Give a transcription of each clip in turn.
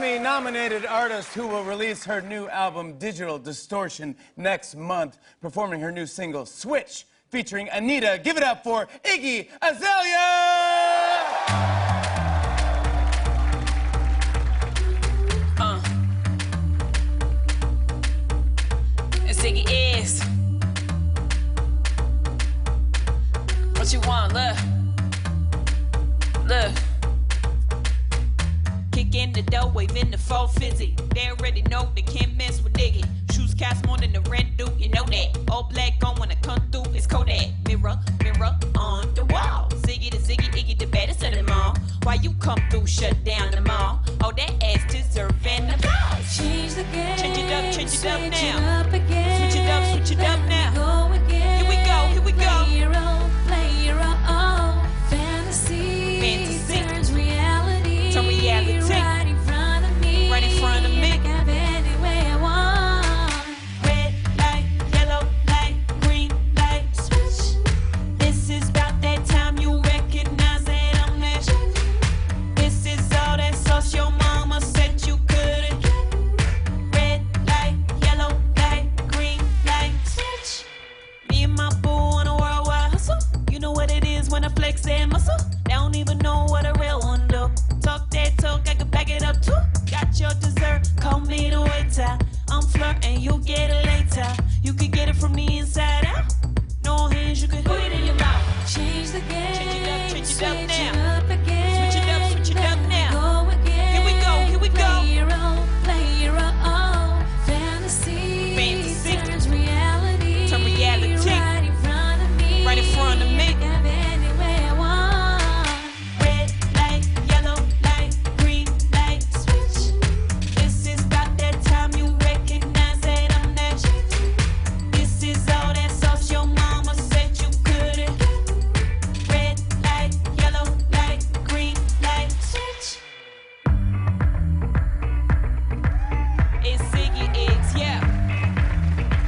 Grammy nominated artist who will release her new album, Digital Distortion, next month, performing her new single, Switch, featuring Anitta. Give it up for Iggy Azalea! Uh. It's Iggy is. What you want, look. Kick in the door, waving the full fizzy. They already know they can't mess with Iggy. Shoes cast more than the rent do, you know that. All black on when I come through, it's Kodak. Mirror, mirror on the wall. Ziggy the Ziggy, Iggy the baddest of them all. Why you come through, shut down the mall? Oh, that ass deserving applause. Change the game. Change it up, change it up now. It up. Switch it up, switch it up now. Change. Change it up, change it up now.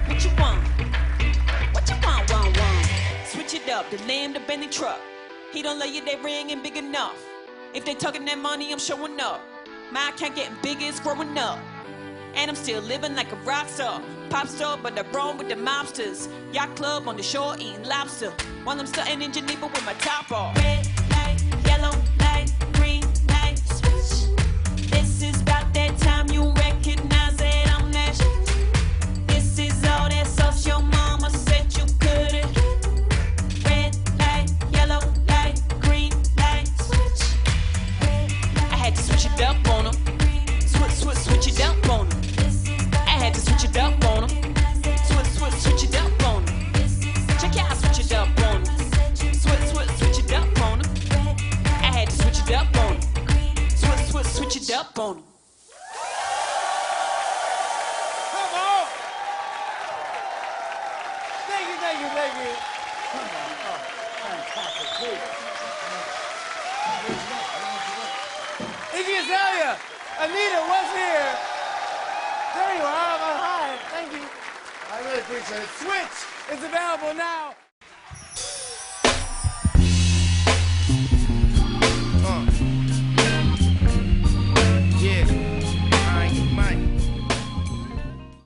What you want? What you want, want, want? Switch it up, the lamb, the Bentley truck. He don't love you that ring ain't big enough. If they talking that money, I'm showing up. My account getting bigger, it's growing up. And I'm still living like a rock star. Pop star, but I roam with the mobsters. Yacht club on the shore eating lobster. While I'm stunting in Geneva with my top off. Red it up on them. Switch, switch, switch it up on them. I had to switch it up on them. Switch, switch, switch it up on them. Check out, switch it up on them. Switch, switch, switch it up on them. I had to switch it up on them. Switch, switch, switch it up on them. Come on! Thank you, thank you, thank you. Come on. Oh, fantastic. Please. Iggy Azalea, Anitta was here. There you are. Hi, thank you. I really appreciate it. Switch is available now.